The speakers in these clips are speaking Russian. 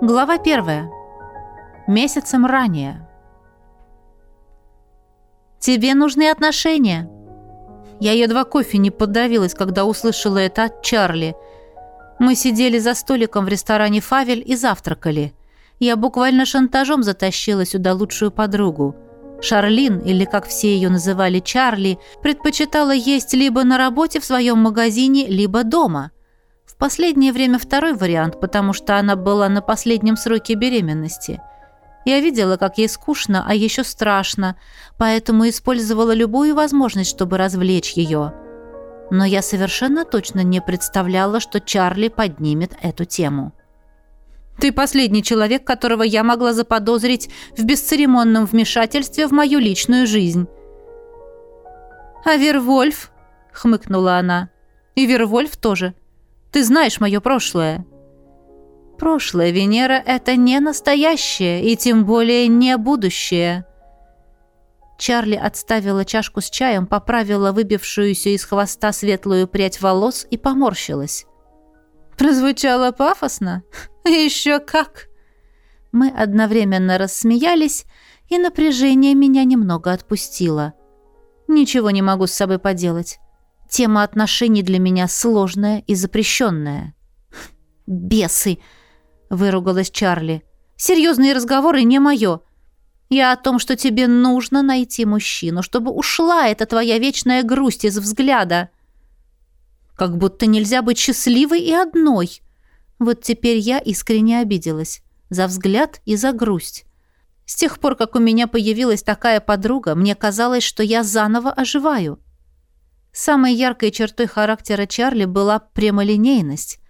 Глава первая. Месяцем ранее. «Тебе нужны отношения!» Я едва кофе не подавилась, когда услышала это от Чарли. Мы сидели за столиком в ресторане «Фавель» и завтракали. Я буквально шантажом затащила сюда лучшую подругу. Шарлин, или как все ее называли Чарли, предпочитала есть либо на работе в своем магазине, либо дома – последнее время второй вариант, потому что она была на последнем сроке беременности. Я видела, как ей скучно, а еще страшно, поэтому использовала любую возможность, чтобы развлечь ее. Но я совершенно точно не представляла, что Чарли поднимет эту тему. «Ты последний человек, которого я могла заподозрить в бесцеремонном вмешательстве в мою личную жизнь». «А Вервольф?» — хмыкнула она. «И Вервольф тоже. Ты знаешь мое прошлое». «Прошлое, Венера, это не настоящее, и тем более не будущее». Чарли отставила чашку с чаем, поправила выбившуюся из хвоста светлую прядь волос и поморщилась. Прозвучало пафосно? Еще как! Мы одновременно рассмеялись, и напряжение меня немного отпустило. Ничего не могу с собой поделать. Тема отношений для меня сложная и запрещенная. «Бесы!» — выругалась Чарли. «Серьезные разговоры не мое. Я о том, что тебе нужно найти мужчину, чтобы ушла эта твоя вечная грусть из взгляда. Как будто нельзя быть счастливой и одной. Вот теперь я искренне обиделась. За взгляд и за грусть. С тех пор, как у меня появилась такая подруга, мне казалось, что я заново оживаю». Самой яркой чертой характера Чарли была прямолинейность.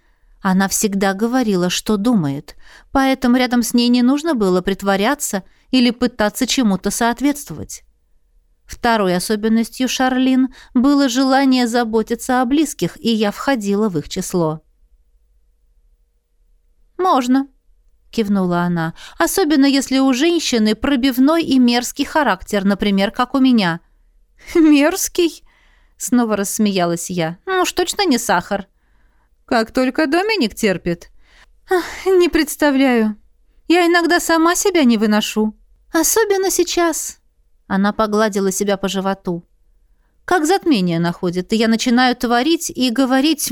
Она всегда говорила, что думает, поэтому рядом с ней не нужно было притворяться или пытаться чему-то соответствовать. Второй особенностью Шарлин было желание заботиться о близких, и я входила в их число. «Можно», — кивнула она, «особенно если у женщины пробивной и мерзкий характер, например, как у меня». «Мерзкий?» Снова рассмеялась я. «Ну уж точно не сахар». «Как только Доминик терпит». «Не представляю. Я иногда сама себя не выношу. Особенно сейчас». Она погладила себя по животу. «Как затмение находит, и я начинаю творить и говорить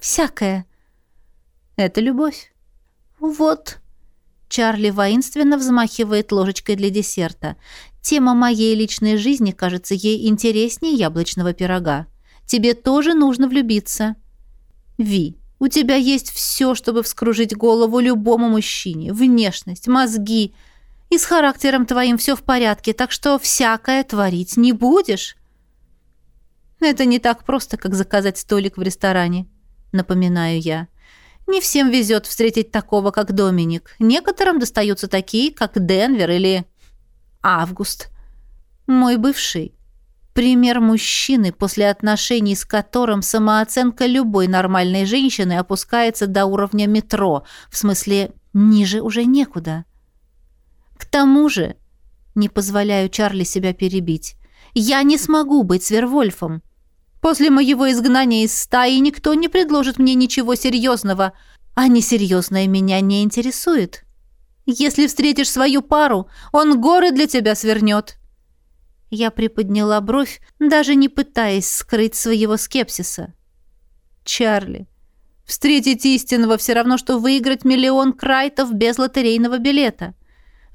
всякое». «Это любовь». «Вот». Чарли воинственно взмахивает ложечкой для десерта. Тема моей личной жизни кажется ей интереснее яблочного пирога. Тебе тоже нужно влюбиться. Ви, у тебя есть все, чтобы вскружить голову любому мужчине. Внешность, мозги. И с характером твоим все в порядке, так что всякое творить не будешь. Это не так просто, как заказать столик в ресторане, напоминаю я. Не всем везет встретить такого, как Доминик. Некоторым достаются такие, как Денвер или Август. Мой бывший. Пример мужчины, после отношений с которым самооценка любой нормальной женщины опускается до уровня метро, в смысле ниже уже некуда. К тому же, не позволяю Чарли себя перебить, я не смогу быть Свервольфом. После моего изгнания из стаи никто не предложит мне ничего серьезного, а несерьезное меня не интересует. Если встретишь свою пару, он горы для тебя свернет». Я приподняла бровь, даже не пытаясь скрыть своего скепсиса. «Чарли, встретить истинного все равно, что выиграть миллион крайтов без лотерейного билета.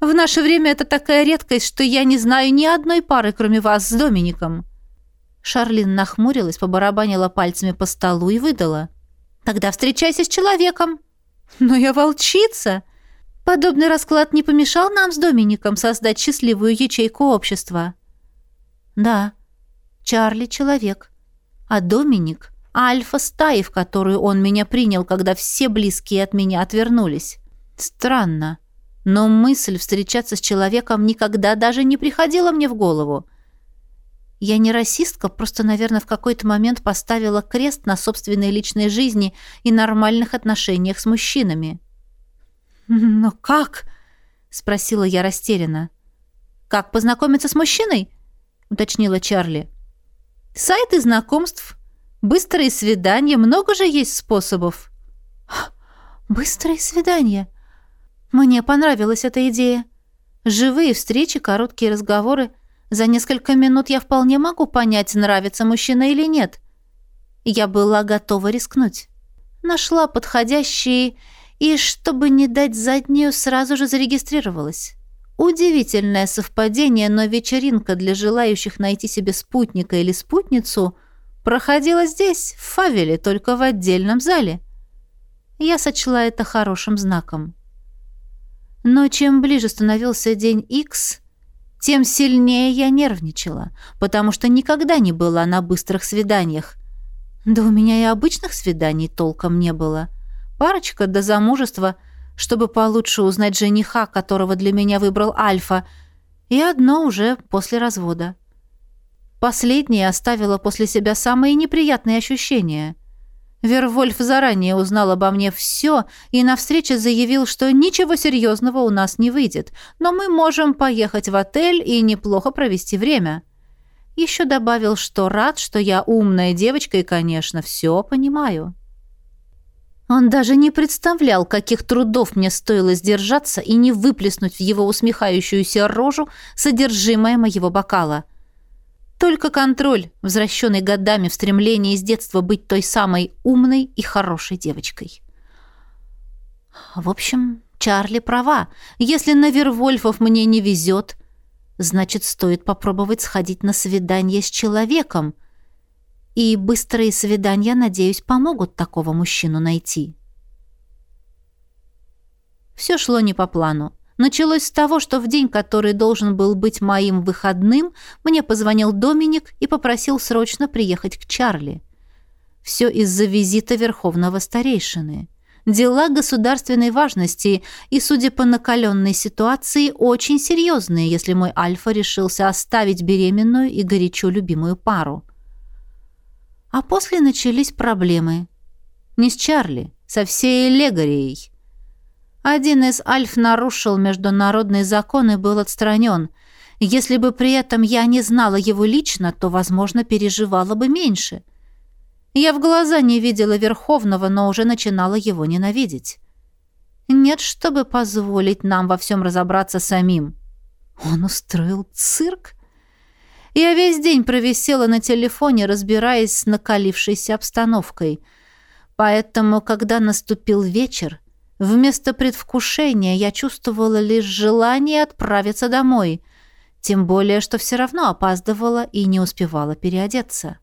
В наше время это такая редкость, что я не знаю ни одной пары, кроме вас с Домиником». Шарлин нахмурилась, побарабанила пальцами по столу и выдала. «Тогда встречайся с человеком». «Но я волчица!» Подобный расклад не помешал нам с Домиником создать счастливую ячейку общества. Да, Чарли — человек, а Доминик — альфа стаи, в которую он меня принял, когда все близкие от меня отвернулись. Странно, но мысль встречаться с человеком никогда даже не приходила мне в голову. Я не расистка, просто, наверное, в какой-то момент поставила крест на собственной личной жизни и нормальных отношениях с мужчинами. «Но как?» — спросила я растерянно. «Как познакомиться с мужчиной?» — уточнила Чарли. «Сайты знакомств, быстрые свидания, много же есть способов». «Быстрые свидания? Мне понравилась эта идея. Живые встречи, короткие разговоры. За несколько минут я вполне могу понять, нравится мужчина или нет. Я была готова рискнуть. Нашла подходящие и, чтобы не дать заднюю, сразу же зарегистрировалась. Удивительное совпадение, но вечеринка для желающих найти себе спутника или спутницу проходила здесь, в Фавеле, только в отдельном зале. Я сочла это хорошим знаком. Но чем ближе становился день X, тем сильнее я нервничала, потому что никогда не была на быстрых свиданиях. Да у меня и обычных свиданий толком не было. Парочка до замужества — чтобы получше узнать жениха, которого для меня выбрал Альфа, и одно уже после развода. Последнее оставило после себя самые неприятные ощущения. Вервольф заранее узнал обо мне все и на встрече заявил, что ничего серьезного у нас не выйдет, но мы можем поехать в отель и неплохо провести время. Еще добавил, что рад, что я умная девочка и, конечно, все понимаю. Он даже не представлял, каких трудов мне стоило сдержаться и не выплеснуть в его усмехающуюся рожу содержимое моего бокала. Только контроль, возвращенный годами в стремлении с детства быть той самой умной и хорошей девочкой. В общем, Чарли права. Если на Вервольфов мне не везет, значит, стоит попробовать сходить на свидание с человеком — и быстрые свидания, надеюсь, помогут такого мужчину найти. Все шло не по плану. Началось с того, что в день, который должен был быть моим выходным, мне позвонил Доминик и попросил срочно приехать к Чарли. Все из-за визита Верховного Старейшины. Дела государственной важности и, судя по накаленной ситуации, очень серьезные, если мой Альфа решился оставить беременную и горячо любимую пару. А после начались проблемы. Не с Чарли, со всей Легорией. Один из альф нарушил международный закон и был отстранен. Если бы при этом я не знала его лично, то, возможно, переживала бы меньше. Я в глаза не видела Верховного, но уже начинала его ненавидеть. Нет, чтобы позволить нам во всем разобраться самим. Он устроил цирк? Я весь день провисела на телефоне, разбираясь с накалившейся обстановкой. Поэтому, когда наступил вечер, вместо предвкушения я чувствовала лишь желание отправиться домой, тем более, что все равно опаздывала и не успевала переодеться.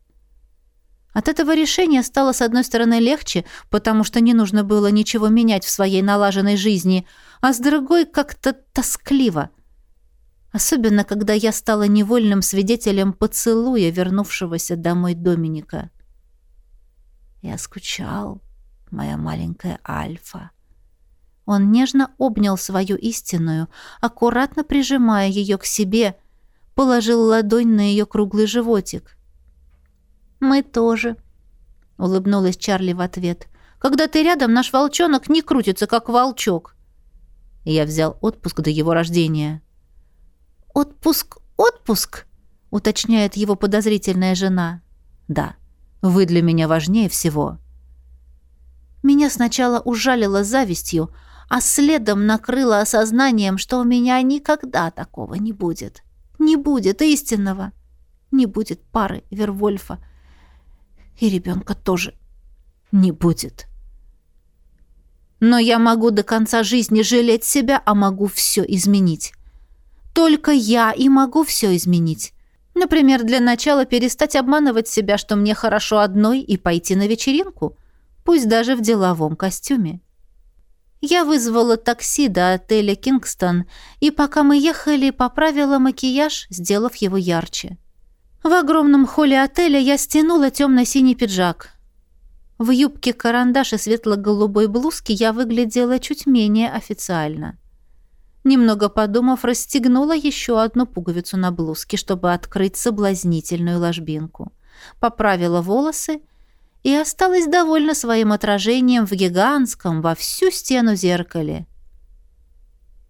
От этого решения стало, с одной стороны, легче, потому что не нужно было ничего менять в своей налаженной жизни, а с другой как-то тоскливо — особенно когда я стала невольным свидетелем поцелуя вернувшегося домой Доминика. Я скучал, моя маленькая Альфа. Он нежно обнял свою истинную, аккуратно прижимая ее к себе, положил ладонь на ее круглый животик. «Мы тоже», — улыбнулась Чарли в ответ. «Когда ты рядом, наш волчонок не крутится, как волчок». Я взял отпуск до его рождения. «Отпуск, отпуск?» — уточняет его подозрительная жена. «Да, вы для меня важнее всего». Меня сначала ужалило завистью, а следом накрыло осознанием, что у меня никогда такого не будет. Не будет истинного. Не будет пары Вервольфа. И ребенка тоже не будет. Но я могу до конца жизни жалеть себя, а могу все изменить. Только я и могу все изменить. Например, для начала перестать обманывать себя, что мне хорошо одной, и пойти на вечеринку, пусть даже в деловом костюме. Я вызвала такси до отеля «Кингстон», и пока мы ехали, поправила макияж, сделав его ярче. В огромном холле отеля я стянула темно-синий пиджак. В юбке карандаш и светло-голубой блузке я выглядела чуть менее официально. Немного подумав, расстегнула еще одну пуговицу на блузке, чтобы открыть соблазнительную ложбинку. Поправила волосы и осталась довольна своим отражением в гигантском во всю стену зеркале.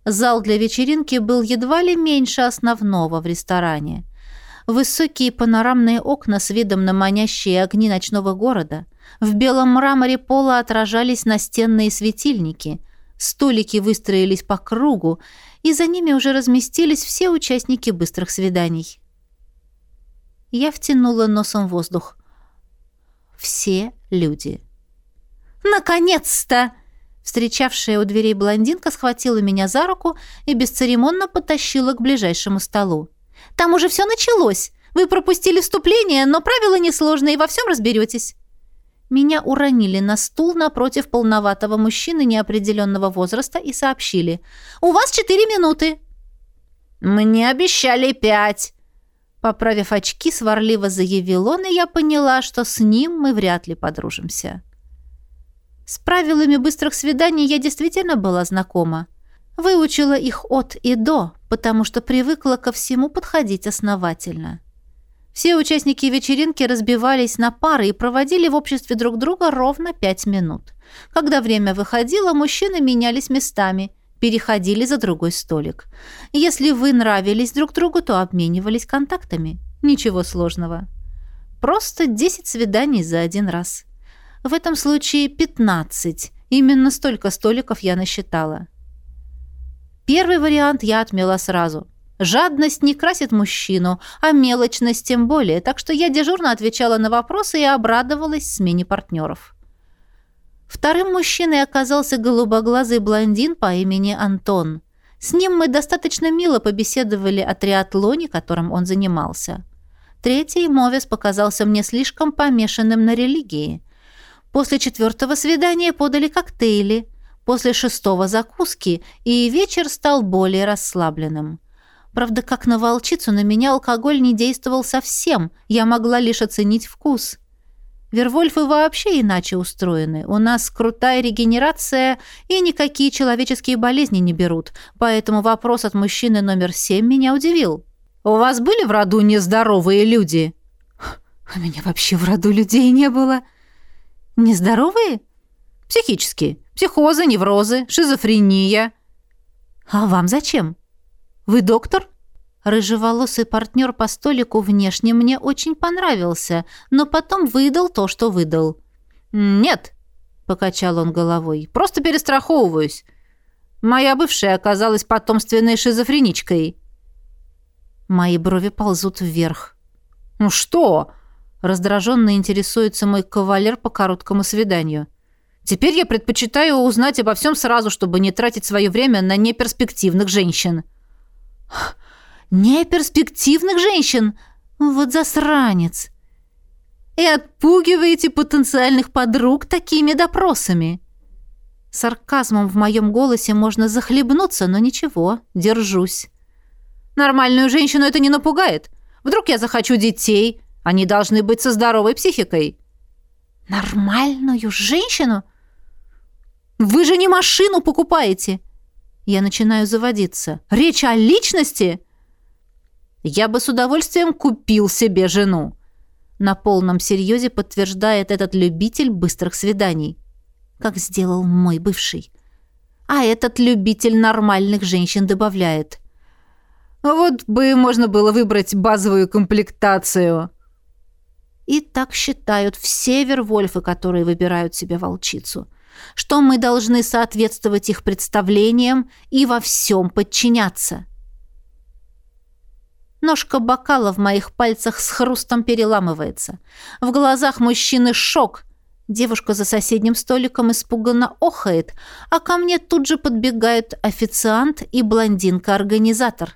Зал для вечеринки был едва ли меньше основного в ресторане. Высокие панорамные окна с видом на манящие огни ночного города. В белом мраморе пола отражались настенные светильники – Столики выстроились по кругу, и за ними уже разместились все участники быстрых свиданий. Я втянула носом воздух. Все люди. «Наконец-то!» Встречавшая у дверей блондинка схватила меня за руку и бесцеремонно потащила к ближайшему столу. «Там уже все началось! Вы пропустили вступление, но правила несложные, и во всем разберетесь!» Меня уронили на стул напротив полноватого мужчины неопределенного возраста и сообщили. «У вас четыре минуты!» «Мне обещали пять!» Поправив очки, сварливо заявил он, и я поняла, что с ним мы вряд ли подружимся. С правилами быстрых свиданий я действительно была знакома. Выучила их от и до, потому что привыкла ко всему подходить основательно. Все участники вечеринки разбивались на пары и проводили в обществе друг друга ровно пять минут. Когда время выходило, мужчины менялись местами, переходили за другой столик. Если вы нравились друг другу, то обменивались контактами. Ничего сложного. Просто 10 свиданий за один раз. В этом случае 15. Именно столько столиков я насчитала. Первый вариант я отмела сразу. Жадность не красит мужчину, а мелочность тем более, так что я дежурно отвечала на вопросы и обрадовалась смене партнеров. Вторым мужчиной оказался голубоглазый блондин по имени Антон. С ним мы достаточно мило побеседовали о триатлоне, которым он занимался. Третий Мовес показался мне слишком помешанным на религии. После четвертого свидания подали коктейли, после шестого закуски, и вечер стал более расслабленным. Правда, как на волчицу на меня алкоголь не действовал совсем, я могла лишь оценить вкус. Вервольфы вообще иначе устроены. У нас крутая регенерация, и никакие человеческие болезни не берут, поэтому вопрос от мужчины номер семь меня удивил. «У вас были в роду нездоровые люди?» «У меня вообще в роду людей не было», Нездоровые? Психические. Психозы, неврозы, шизофрения. А вам зачем? Вы доктор? Рыжеволосый партнер по столику внешне мне очень понравился, но потом выдал то, что выдал. «Нет», — покачал он головой, — «просто перестраховываюсь. Моя бывшая оказалась потомственной шизофреничкой». Мои брови ползут вверх. «Ну что?» Раздраженно интересуется мой кавалер по короткому свиданию. Теперь я предпочитаю узнать обо всем сразу, чтобы не тратить свое время на неперспективных женщин. Неперспективных женщин? Вот засранец. И отпугиваете потенциальных подруг такими допросами. Сарказмом в моем голосе можно захлебнуться, но ничего, держусь. Нормальную женщину это не напугает. Вдруг я захочу детей, они должны быть со здоровой психикой. Нормальную женщину? Вы же не машину покупаете. Я начинаю заводиться. Речь о личности? Я бы с удовольствием купил себе жену. На полном серьезе подтверждает этот любитель быстрых свиданий. Как сделал мой бывший. А этот любитель нормальных женщин добавляет. Вот бы можно было выбрать базовую комплектацию. И так считают все вервольфы, которые выбирают себе волчицу. Что мы должны соответствовать их представлениям и во всем подчиняться. Ножка бокала в моих пальцах с хрустом переламывается. В глазах мужчины шок. Девушка за соседним столиком испуганно охает, а ко мне тут же подбегают официант и блондинка-организатор.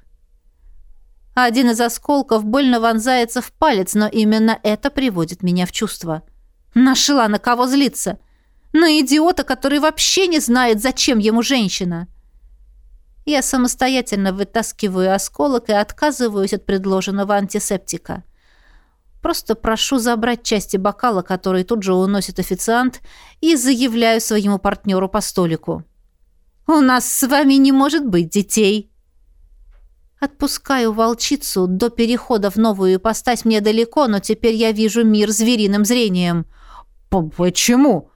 Один из осколков больно вонзается в палец, но именно это приводит меня в чувство. Нашла на кого злиться. На идиота, который вообще не знает, зачем ему женщина. Я самостоятельно вытаскиваю осколок и отказываюсь от предложенного антисептика. Просто прошу забрать части бокала, который тут же уносит официант, и заявляю своему партнеру по столику. «У нас с вами не может быть детей!» Отпускаю волчицу, до перехода в новую ипостась мне далеко, но теперь я вижу мир звериным зрением. «Почему?»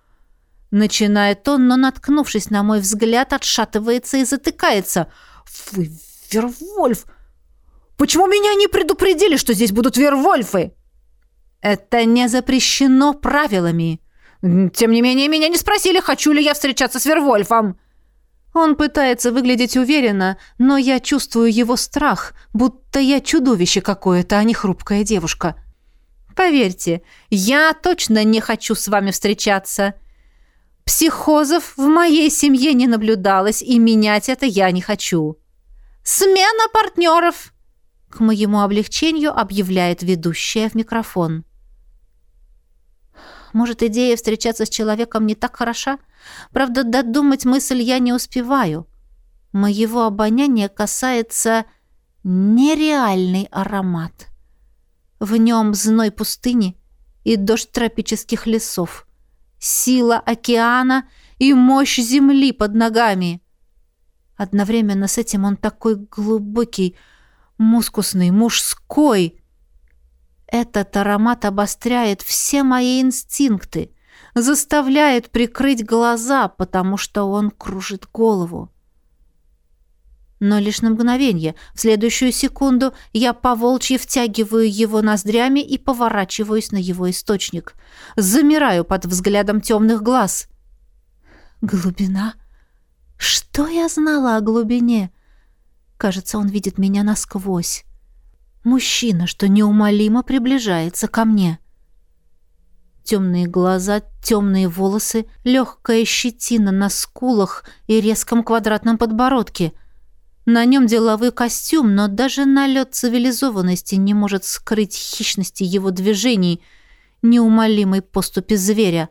Начинает он, но, наткнувшись на мой взгляд, отшатывается и затыкается. «Вы Вервольф! Почему меня не предупредили, что здесь будут Вервольфы?» «Это не запрещено правилами. Тем не менее, меня не спросили, хочу ли я встречаться с Вервольфом». Он пытается выглядеть уверенно, но я чувствую его страх, будто я чудовище какое-то, а не хрупкая девушка. Поверьте, я точно не хочу с вами встречаться. Психозов в моей семье не наблюдалось, и менять это я не хочу. Смена партнеров! К моему облегчению объявляет ведущая в микрофон. Может, идея встречаться с человеком не так хороша? Правда, додумать мысль я не успеваю. Моего обоняния касается нереальный аромат. В нем зной пустыни и дождь тропических лесов, сила океана и мощь земли под ногами. Одновременно с этим он такой глубокий, мускусный, мужской. Этот аромат обостряет все мои инстинкты, заставляет прикрыть глаза, потому что он кружит голову. Но лишь на мгновение. В следующую секунду я по волчьи втягиваю его ноздрями и поворачиваюсь на его источник. Замираю под взглядом темных глаз. Глубина? Что я знала о глубине? Кажется, он видит меня насквозь. Мужчина, что неумолимо приближается ко мне. Темные глаза, темные волосы, легкая щетина на скулах и резком квадратном подбородке. На нем деловой костюм, но даже налет цивилизованности не может скрыть хищности его движений, неумолимой поступи зверя.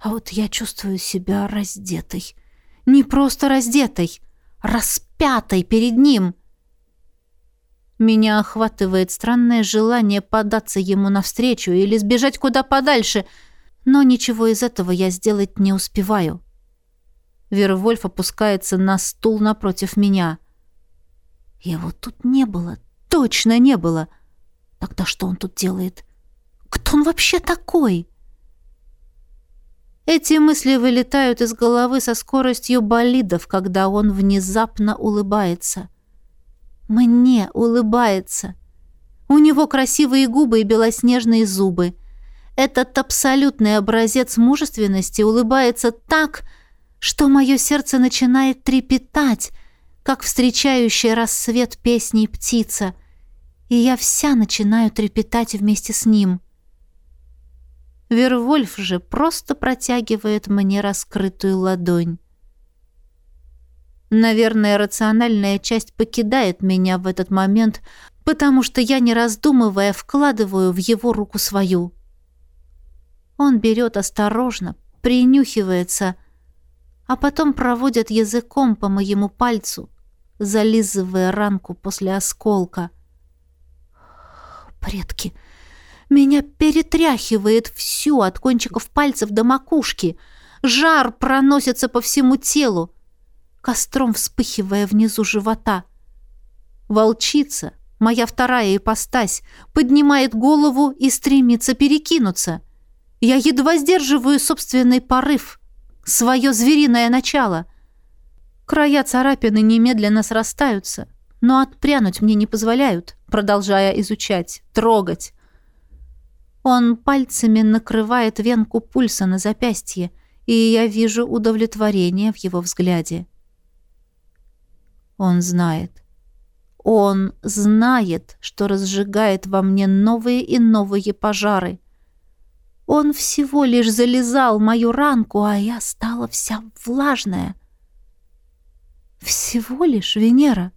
А вот я чувствую себя раздетой. Не просто раздетой, распятой перед ним — меня охватывает странное желание податься ему навстречу или сбежать куда подальше, но ничего из этого я сделать не успеваю. Вервольф опускается на стул напротив меня. Его тут не было, точно не было. Тогда что он тут делает? Кто он вообще такой? Эти мысли вылетают из головы со скоростью болидов, когда он внезапно улыбается. Мне улыбается. У него красивые губы и белоснежные зубы. Этот абсолютный образец мужественности улыбается так, что мое сердце начинает трепетать, как встречающая рассвет песней птица, и я вся начинаю трепетать вместе с ним. Вервольф же просто протягивает мне раскрытую ладонь. Наверное, рациональная часть покидает меня в этот момент, потому что я, не раздумывая, вкладываю в его руку свою. Он берет осторожно, принюхивается, а потом проводит языком по моему пальцу, зализывая ранку после осколка. Предки! Меня перетряхивает всю от кончиков пальцев до макушки. Жар проносится по всему телу костром вспыхивая внизу живота. Волчица, моя вторая ипостась, поднимает голову и стремится перекинуться. Я едва сдерживаю собственный порыв, свое звериное начало. Края царапины немедленно срастаются, но отпрянуть мне не позволяют, продолжая изучать, трогать. Он пальцами накрывает венку пульса на запястье, и я вижу удовлетворение в его взгляде. Он знает. Он знает, что разжигает во мне новые и новые пожары. Он всего лишь залезал мою ранку, а я стала вся влажная. Всего лишь, Венера.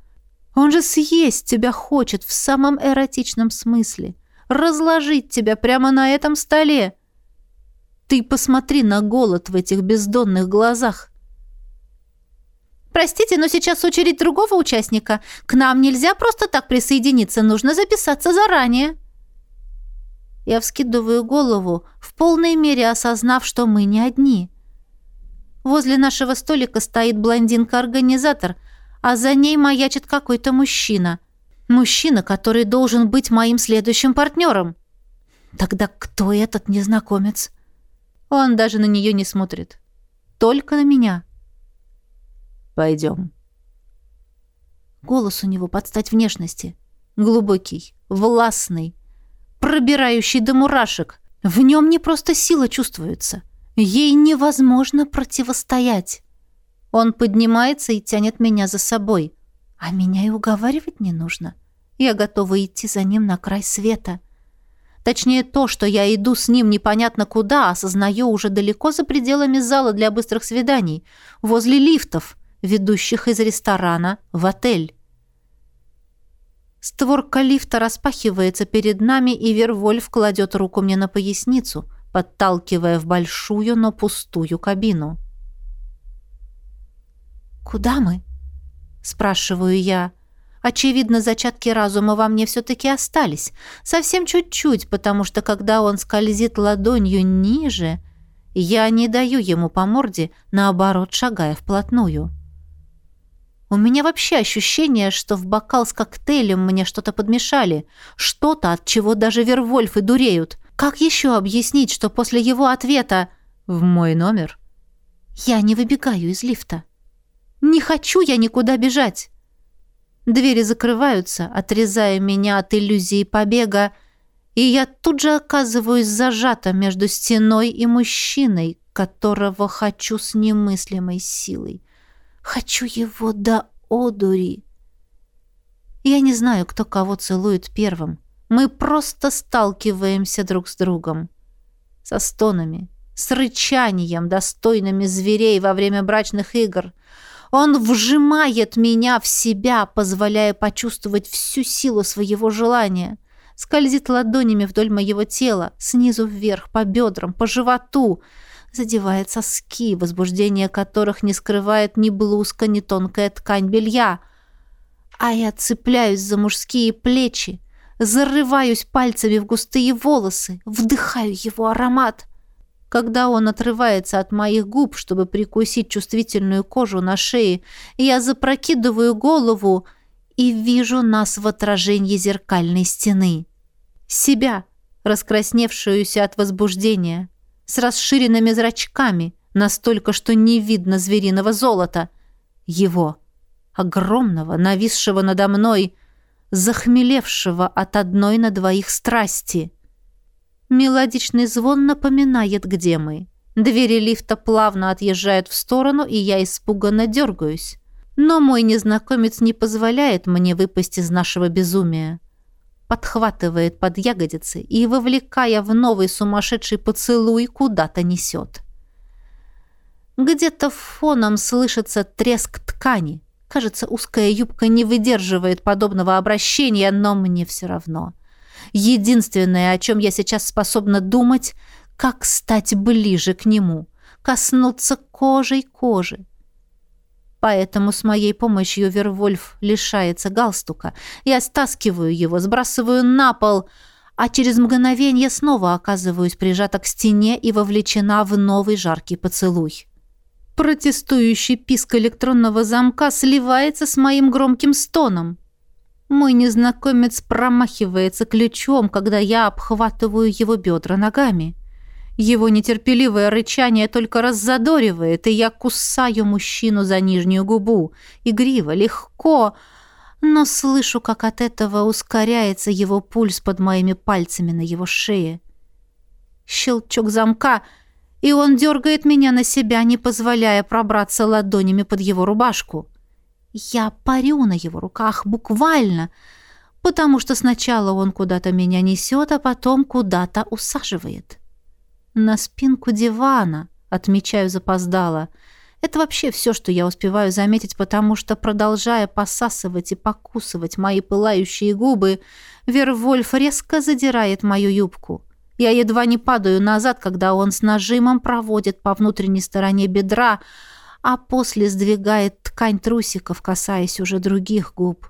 Он же съесть тебя хочет в самом эротичном смысле. Разложить тебя прямо на этом столе. Ты посмотри на голод в этих бездонных глазах. «Простите, но сейчас очередь другого участника. К нам нельзя просто так присоединиться, нужно записаться заранее». Я вскидываю голову, в полной мере осознав, что мы не одни. Возле нашего столика стоит блондинка-организатор, а за ней маячит какой-то мужчина. Мужчина, который должен быть моим следующим партнером. Тогда кто этот незнакомец? Он даже на нее не смотрит. Только на меня. Пойдем. Голос у него под стать внешности. Глубокий, властный, пробирающий до мурашек. В нем не просто сила чувствуется. Ей невозможно противостоять. Он поднимается и тянет меня за собой. А меня и уговаривать не нужно. Я готова идти за ним на край света. Точнее, то, что я иду с ним непонятно куда, осознаю уже далеко за пределами зала для быстрых свиданий, возле лифтов, ведущих из ресторана в отель. Створка лифта распахивается перед нами, и Вервольф кладет руку мне на поясницу, подталкивая в большую, но пустую кабину. «Куда мы?» — спрашиваю я. Очевидно, зачатки разума во мне все-таки остались. Совсем чуть-чуть, потому что когда он скользит ладонью ниже, я не даю ему по морде, наоборот, шагая вплотную. У меня вообще ощущение, что в бокал с коктейлем мне что-то подмешали. Что-то, от чего даже Вервольфы дуреют. Как еще объяснить, что после его ответа «в мой номер» я не выбегаю из лифта? Не хочу я никуда бежать. Двери закрываются, отрезая меня от иллюзии побега, и я тут же оказываюсь зажата между стеной и мужчиной, которого хочу с немыслимой силой. Хочу его до одури. Я не знаю, кто кого целует первым. Мы просто сталкиваемся друг с другом. Со стонами, с рычанием, достойными зверей во время брачных игр — он вжимает меня в себя, позволяя почувствовать всю силу своего желания. Скользит ладонями вдоль моего тела, снизу вверх, по бедрам, по животу. Задевает соски, возбуждение которых не скрывает ни блузка, ни тонкая ткань белья. А я цепляюсь за мужские плечи, зарываюсь пальцами в густые волосы, вдыхаю его аромат — когда он отрывается от моих губ, чтобы прикусить чувствительную кожу на шее, я запрокидываю голову и вижу нас в отражении зеркальной стены. Себя, раскрасневшуюся от возбуждения, с расширенными зрачками, настолько, что не видно звериного золота. Его, огромного, нависшего надо мной, захмелевшего от одной на двоих страсти — Мелодичный звон напоминает, где мы. Двери лифта плавно отъезжают в сторону, и я испуганно дергаюсь. Но мой незнакомец не позволяет мне выпасть из нашего безумия. Подхватывает под ягодицы и, вовлекая в новый сумасшедший поцелуй, куда-то несет. Где-то фоном слышится треск ткани. Кажется, узкая юбка не выдерживает подобного обращения, но мне все равно. — Единственное, о чем я сейчас способна думать, как стать ближе к нему, коснуться кожей кожи. Поэтому с моей помощью Вервольф лишается галстука. Я стаскиваю его, сбрасываю на пол, а через мгновение снова оказываюсь прижата к стене и вовлечена в новый жаркий поцелуй. Протестующий писк электронного замка сливается с моим громким стоном. Мой незнакомец промахивается ключом, когда я обхватываю его бедра ногами. Его нетерпеливое рычание только раззадоривает, и я кусаю мужчину за нижнюю губу. Игриво, легко, но слышу, как от этого ускоряется его пульс под моими пальцами на его шее. Щелчок замка, и он дергает меня на себя, не позволяя пробраться ладонями под его рубашку. Я парю на его руках, буквально, потому что сначала он куда-то меня несет, а потом куда-то усаживает. На спинку дивана, отмечаю запоздало. Это вообще все, что я успеваю заметить, потому что, продолжая посасывать и покусывать мои пылающие губы, Вервольф резко задирает мою юбку. Я едва не падаю назад, когда он с нажимом проводит по внутренней стороне бедра, а после сдвигает ткань трусиков, касаясь уже других губ.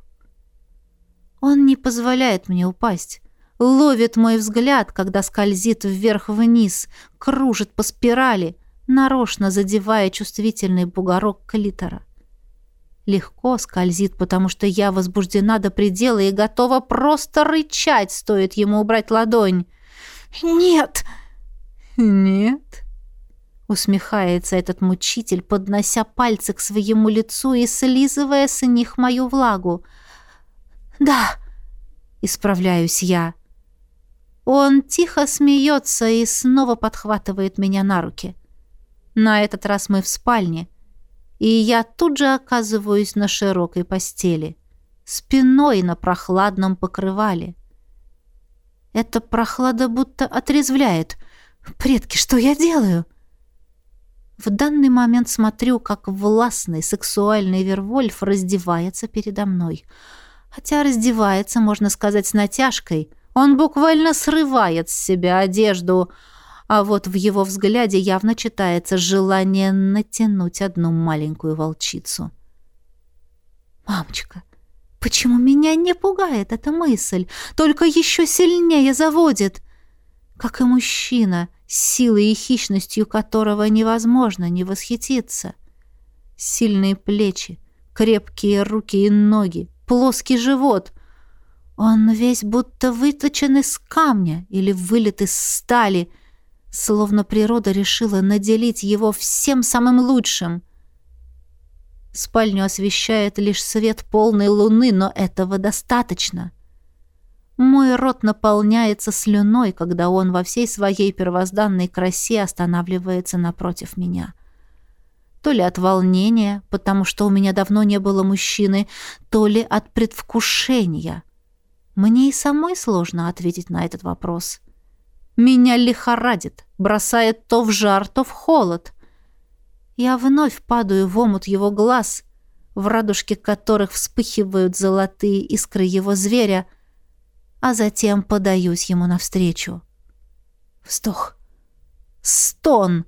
Он не позволяет мне упасть. Ловит мой взгляд, когда скользит вверх-вниз, кружит по спирали, нарочно задевая чувствительный бугорок клитора. Легко скользит, потому что я возбуждена до предела и готова просто рычать, стоит ему убрать ладонь. «Нет!» «Нет?» Усмехается этот мучитель, поднося пальцы к своему лицу и слизывая с них мою влагу. «Да!» — исправляюсь я. Он тихо смеется и снова подхватывает меня на руки. На этот раз мы в спальне. и я тут же оказываюсь на широкой постели, спиной на прохладном покрывале. Эта прохлада будто отрезвляет. Предки, что я делаю? В данный момент смотрю, как властный сексуальный Вервольф раздевается передо мной. Хотя раздевается, можно сказать, с натяжкой. Он буквально срывает с себя одежду, а вот в его взгляде явно читается желание натянуть одну маленькую волчицу. «Мамочка, почему меня не пугает эта мысль? Только еще сильнее заводит!» Как и мужчина, силой и хищностью которого невозможно не восхититься. Сильные плечи, крепкие руки и ноги, плоский живот. Он весь будто выточен из камня или вылет из стали — словно природа решила наделить его всем самым лучшим. Спальню освещает лишь свет полной луны, но этого достаточно. Мой рот наполняется слюной, когда он во всей своей первозданной красе останавливается напротив меня. То ли от волнения, потому что у меня давно не было мужчины, то ли от предвкушения. Мне и самой сложно ответить на этот вопрос. Меня лихорадит, бросает то в жар, то в холод. Я вновь падаю в омут его глаз, в радужке которых вспыхивают золотые искры его зверя, а затем подаюсь ему навстречу. Вздох. Стон.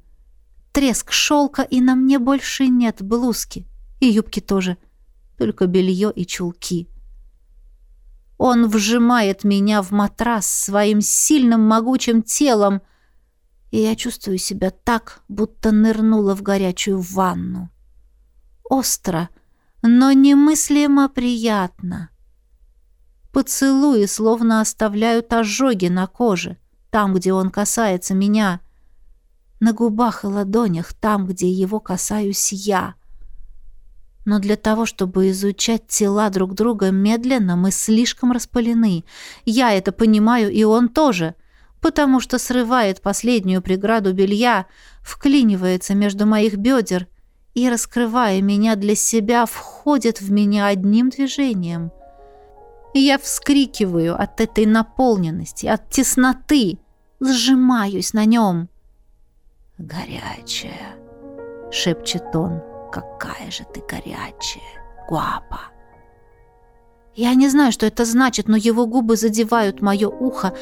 Треск шелка, и на мне больше нет блузки. И юбки тоже. Только белье и чулки. Он вжимает меня в матрас своим сильным могучим телом, и я чувствую себя так, будто нырнула в горячую ванну. Остро, но немыслимо приятно. Поцелуи словно оставляют ожоги на коже, там, где он касается меня, на губах и ладонях, там, где его касаюсь я — но для того, чтобы изучать тела друг друга медленно, мы слишком распалены. Я это понимаю, и он тоже, потому что срывает последнюю преграду белья, вклинивается между моих бедер и, раскрывая меня для себя, входит в меня одним движением. Я вскрикиваю от этой наполненности, от тесноты, сжимаюсь на нем. «Горячая», — шепчет он, — какая же ты горячая, гуапа!» Я не знаю, что это значит, но его губы задевают мое ухо,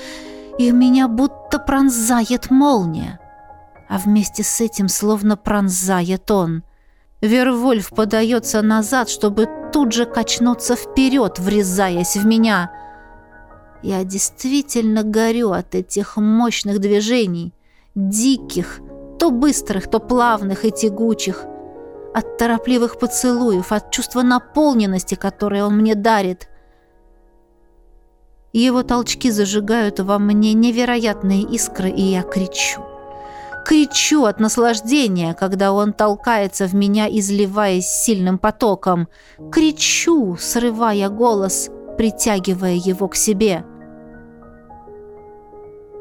и меня будто пронзает молния. А вместе с этим словно пронзает он. Вервольф подается назад, чтобы тут же качнуться вперед, врезаясь в меня. Я действительно горю от этих мощных движений, диких, то быстрых, то плавных и тягучих, от торопливых поцелуев, от чувства наполненности, которое он мне дарит. Его толчки зажигают во мне невероятные искры, и я кричу. Кричу от наслаждения, когда он толкается в меня, изливаясь сильным потоком. Кричу, срывая голос, притягивая его к себе.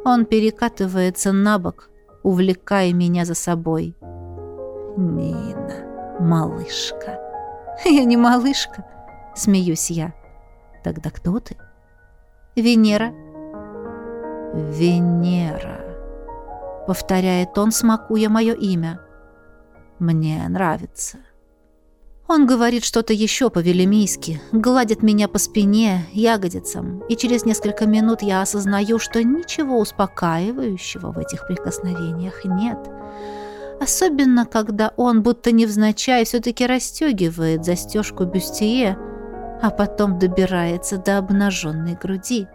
Он перекатывается на бок, увлекая меня за собой. «Нина, малышка. Я не малышка, смеюсь я. Тогда кто ты? Венера. Венера. Повторяет он, смакуя мое имя. Мне нравится. Он говорит что-то еще по-велемийски, гладит меня по спине, ягодицам, и через несколько минут я осознаю, что ничего успокаивающего в этих прикосновениях нет. — Особенно, когда он, будто невзначай, все-таки расстегивает застежку бюстие, а потом добирается до обнаженной груди.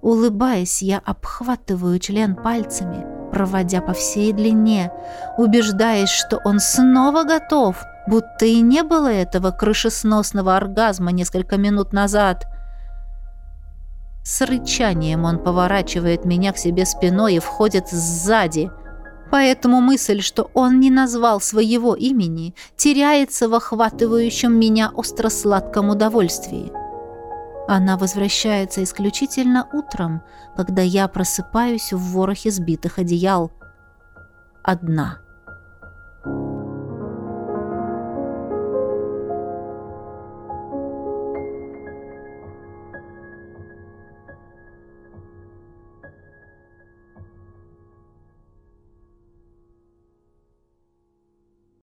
Улыбаясь, я обхватываю член пальцами, проводя по всей длине, убеждаясь, что он снова готов, будто и не было этого крышесносного оргазма несколько минут назад. С рычанием он поворачивает меня к себе спиной и входит сзади, Поэтому мысль, что он не назвал своего имени, теряется в охватывающем меня остро-сладком удовольствии. Она возвращается исключительно утром, когда я просыпаюсь в ворохе сбитых одеял. Одна.